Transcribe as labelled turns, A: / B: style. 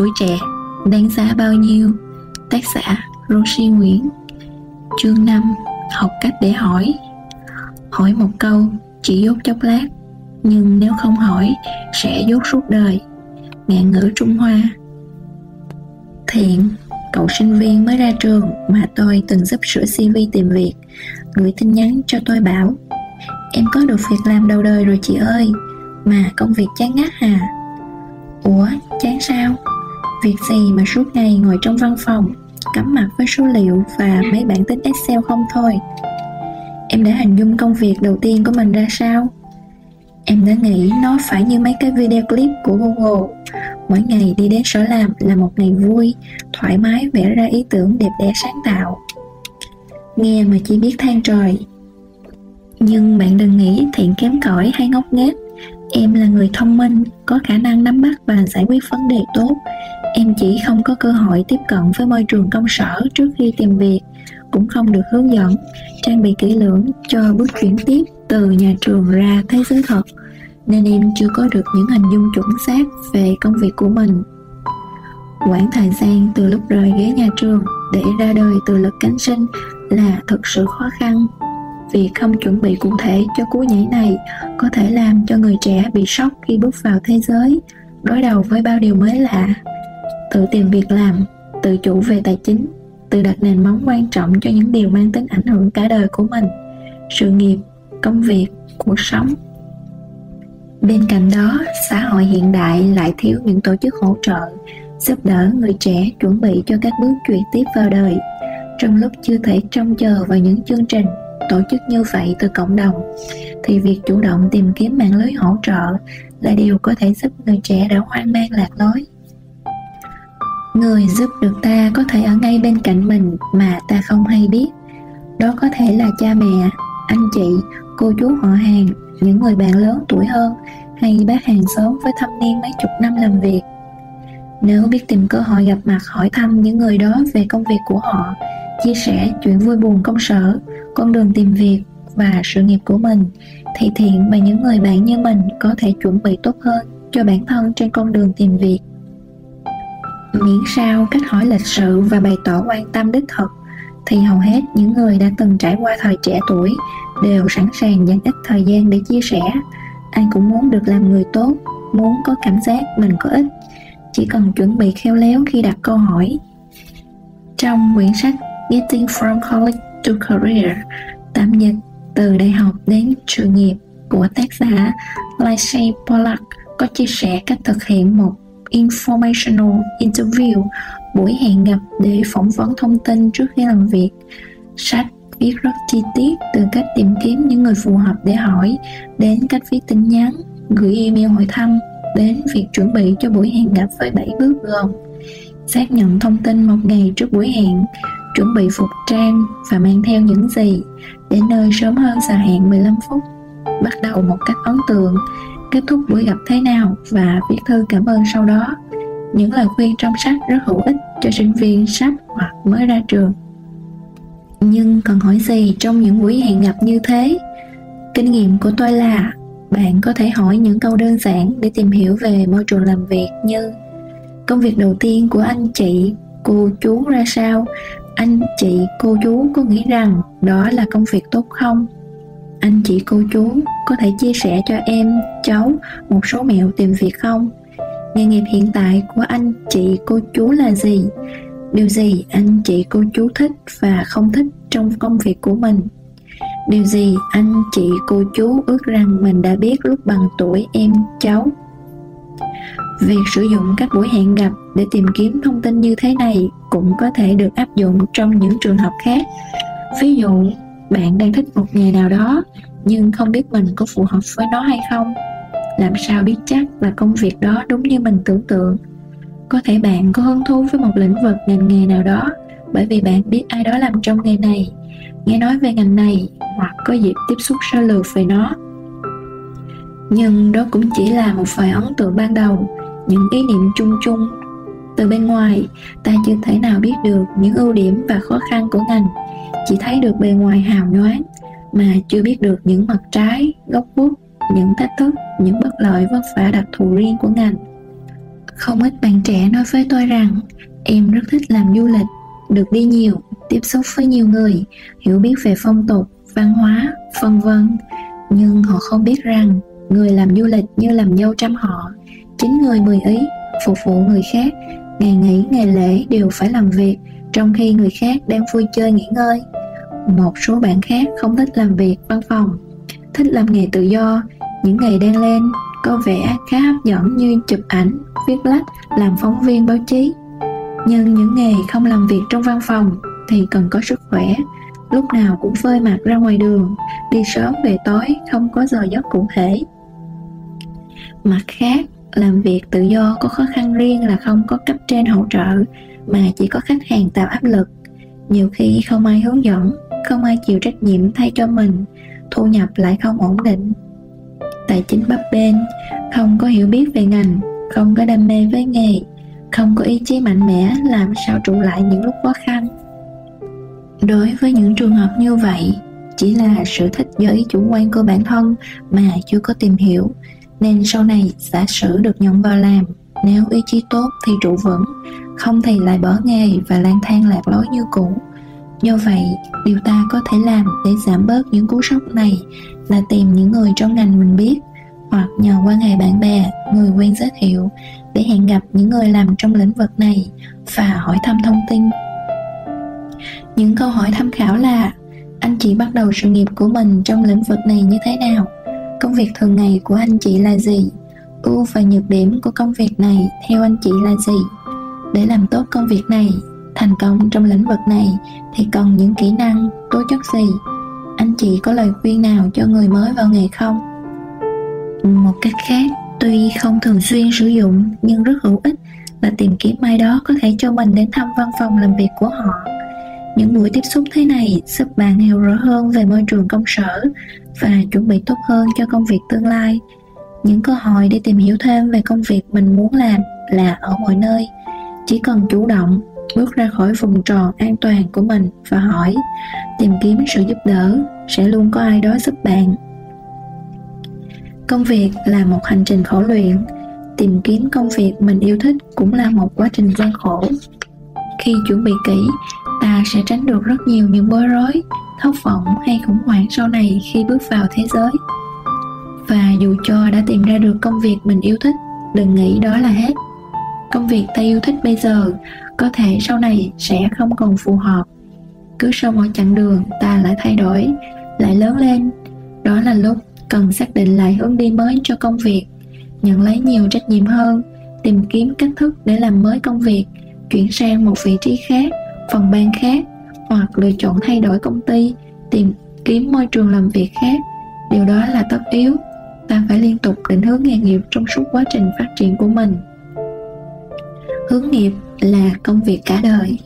A: tuổi trẻ, Đáng giá bao nhiêu? Tác giả Rosie Nguyễn. Chương 5 Học cách để hỏi. Hỏi một câu, chỉ dốt chốc lát, Nhưng nếu không hỏi, Sẽ dốt suốt đời. Ngạn ngữ Trung Hoa. Thiện, Cậu sinh viên mới ra trường Mà tôi từng giúp sửa CV tìm việc. Gửi tin nhắn cho tôi bảo, Em có được việc làm đầu đời rồi chị ơi, Mà công việc chán ngắt hà Ủa, chán sao? Việc gì mà suốt ngày ngồi trong văn phòng, Cắm mặt với số liệu và mấy bản tính Excel không thôi? Em đã hình dung công việc đầu tiên của mình ra sao? Em đã nghĩ nó phải như mấy cái video clip của Google. Mỗi ngày đi đến sở làm là một ngày vui, Thoải mái vẽ ra ý tưởng đẹp đẽ sáng tạo. Nghe mà chỉ biết than trời. Nhưng bạn đừng nghĩ thiện kém cỏi hay ngốc nghếch. Em là người thông minh, có khả năng nắm bắt và giải quyết vấn đề tốt. Em chỉ không có cơ hội tiếp cận với môi trường công sở trước khi tìm việc, cũng không được hướng dẫn, trang bị kỹ lưỡng cho bước chuyển tiếp từ nhà trường ra thế giới thật, nên em chưa có được những hình dung chuẩn xác về công việc của mình. Quãng thời gian từ lúc rời ghế nhà trường để ra đời từ lực cánh sinh là thực sự khó khăn Việc không chuẩn bị cụ thể cho cú nhảy này có thể làm cho người trẻ bị sốc khi bước vào thế giới, đối đầu với bao điều mới lạ. Tự tìm việc làm, tự chủ về tài chính, tự đặt nền móng quan trọng cho những điều mang tính ảnh hưởng cả đời của mình, sự nghiệp, công việc, cuộc sống. Bên cạnh đó, xã hội hiện đại lại thiếu những tổ chức hỗ trợ, giúp đỡ người trẻ chuẩn bị cho các bước chuyển tiếp vào đời. Trong lúc chưa thể trông chờ vào những chương trình tổ chức như vậy từ cộng đồng. Thì việc chủ động tìm kiếm mạng lưới hỗ trợ là điều có thể giúp người trẻ đã hoang mang lạc lối. Người giúp được ta có thể ở ngay bên cạnh mình mà ta không hay biết. Đó có thể là cha mẹ, anh chị, cô chú họ hàng, những người bạn lớn tuổi hơn, hay bác hàng xóm với thâm niên mấy chục năm làm việc. Nếu biết tìm cơ hội gặp mặt hỏi thăm những người đó về công việc của họ chia sẻ chuyện vui buồn công sở, con đường tìm việc và sự nghiệp của mình thì thiện và những người bạn như mình có thể chuẩn bị tốt hơn cho bản thân trên con đường tìm việc. Miễn sao cách hỏi lịch sự và bày tỏ quan tâm đích thực, thì hầu hết những người đã từng trải qua thời trẻ tuổi đều sẵn sàng dành ít thời gian để chia sẻ. Ai cũng muốn được làm người tốt, muốn có cảm giác mình có ích, chỉ cần chuẩn bị khéo léo khi đặt câu hỏi. Trong quyển sách Getting from College to Career. Tạm dịch từ đại học đến sự nghiệp của tác giả Lacey Pollack có chia sẻ cách thực hiện một informational interview, buổi hẹn gặp để phỏng vấn thông tin trước khi làm việc. Sách viết rất chi tiết từ cách tìm kiếm những người phù hợp để hỏi, đến cách viết tin nhắn, gửi email hỏi thăm, đến việc chuẩn bị cho buổi hẹn gặp với 7 bước gồm xác nhận thông tin một ngày trước buổi hẹn chuẩn bị phục trang và mang theo những gì đến nơi sớm hơn giờ hẹn 15 phút. Bắt đầu một cách ấn tượng, kết thúc buổi gặp thế nào và viết thư cảm ơn sau đó. Những lời khuyên trong sách rất hữu ích cho sinh viên sắp hoặc mới ra trường. Nhưng cần hỏi gì trong những buổi hẹn gặp như thế? Kinh nghiệm của tôi là, bạn có thể hỏi những câu đơn giản để tìm hiểu về môi trường làm việc như, công việc đầu tiên của anh chị, cô chú ra sao? Anh chị cô chú có nghĩ rằng đó là công việc tốt không? Anh chị cô chú có thể chia sẻ cho em, cháu một số mẹo tìm việc không? Nghề nghiệp hiện tại của anh chị cô chú là gì? Điều gì anh chị cô chú thích và không thích trong công việc của mình? Điều gì anh chị cô chú ước rằng mình đã biết lúc bằng tuổi em, cháu? Việc sử dụng các buổi hẹn gặp để tìm kiếm thông tin như thế này cũng có thể được áp dụng trong những trường hợp khác. Ví dụ, bạn đang thích một nghề nào đó nhưng không biết mình có phù hợp với nó hay không. Làm sao biết chắc là công việc đó đúng như mình tưởng tượng? Có thể bạn có hứng thú với một lĩnh vực ngành nghề nào đó bởi vì bạn biết ai đó làm trong nghề này, nghe nói về ngành này hoặc có dịp tiếp xúc sơ lược về nó. Nhưng đó cũng chỉ là một vài ấn tượng ban đầu những ý niệm chung chung. Từ bên ngoài, ta chưa thể nào biết được những ưu điểm và khó khăn của ngành, chỉ thấy được bề ngoài hào nhoáng, mà chưa biết được những mặt trái, góc bút, những thách thức, những bất lợi vất vả đặc thù riêng của ngành. Không ít bạn trẻ nói với tôi rằng, em rất thích làm du lịch, được đi nhiều, tiếp xúc với nhiều người, hiểu biết về phong tục, văn hóa, vân vân. Nhưng họ không biết rằng, người làm du lịch như làm dâu trăm họ chín người mười ý phục vụ người khác. Ngày nghỉ, ngày lễ đều phải làm việc, trong khi người khác đang vui chơi nghỉ ngơi. Một số bạn khác không thích làm việc văn phòng, thích làm nghề tự do. Những ngày đang lên, có vẻ khá hấp dẫn như chụp ảnh, viết lách, làm phóng viên báo chí. Nhưng những nghề không làm việc trong văn phòng thì cần có sức khỏe. Lúc nào cũng phơi mặt ra ngoài đường, đi sớm về tối, không có giờ giấc cụ thể. Mặt khác làm việc tự do có khó khăn riêng là không có cấp trên hỗ trợ, mà chỉ có khách hàng tạo áp lực. Nhiều khi không ai hướng dẫn, không ai chịu trách nhiệm thay cho mình, thu nhập lại không ổn định. Tài chính bấp bênh, không có hiểu biết về ngành, không có đam mê với nghề, không có ý chí mạnh mẽ làm sao trụ lại những lúc khó khăn. Đối với những trường hợp như vậy, chỉ là sự thích do ý chủ quan của bản thân mà chưa có tìm hiểu nên sau này giả sử được nhận vào làm, nếu ý chí tốt thì trụ vững, không thì lại bỏ nghề và lang thang lạc lối như cũ. Do vậy, điều ta có thể làm để giảm bớt những cú sốc này là tìm những người trong ngành mình biết, hoặc nhờ quan hệ bạn bè, người quen giới thiệu để hẹn gặp những người làm trong lĩnh vực này và hỏi thăm thông tin. Những câu hỏi tham khảo là, anh chị bắt đầu sự nghiệp của mình trong lĩnh vực này như thế nào? Công việc thường ngày của anh chị là gì? Ưu và nhược điểm của công việc này theo anh chị là gì? Để làm tốt công việc này, thành công trong lĩnh vực này thì cần những kỹ năng, tố chất gì? Anh chị có lời khuyên nào cho người mới vào nghề không? Một cách khác, tuy không thường xuyên sử dụng nhưng rất hữu ích là tìm kiếm ai đó có thể cho mình đến thăm văn phòng làm việc của họ những buổi tiếp xúc thế này giúp bạn hiểu rõ hơn về môi trường công sở và chuẩn bị tốt hơn cho công việc tương lai. Những cơ hội để tìm hiểu thêm về công việc mình muốn làm là ở mọi nơi. Chỉ cần chủ động, bước ra khỏi vùng tròn an toàn của mình và hỏi, tìm kiếm sự giúp đỡ, sẽ luôn có ai đó giúp bạn. Công việc là một hành trình khổ luyện. Tìm kiếm công việc mình yêu thích cũng là một quá trình gian khổ. Khi chuẩn bị kỹ ta sẽ tránh được rất nhiều những bối rối, thất vọng hay khủng hoảng sau này khi bước vào thế giới. Và dù cho đã tìm ra được công việc mình yêu thích, đừng nghĩ đó là hết. Công việc ta yêu thích bây giờ, có thể sau này sẽ không còn phù hợp. Cứ sau mỗi chặng đường, ta lại thay đổi, lại lớn lên. Đó là lúc cần xác định lại hướng đi mới cho công việc, nhận lấy nhiều trách nhiệm hơn, tìm kiếm cách thức để làm mới công việc, chuyển sang một vị trí khác phòng ban khác, hoặc lựa chọn thay đổi công ty, tìm kiếm môi trường làm việc khác. Điều đó là tất yếu. Ta phải liên tục định hướng nghề nghiệp trong suốt quá trình phát triển của mình. Hướng nghiệp là công việc cả đời.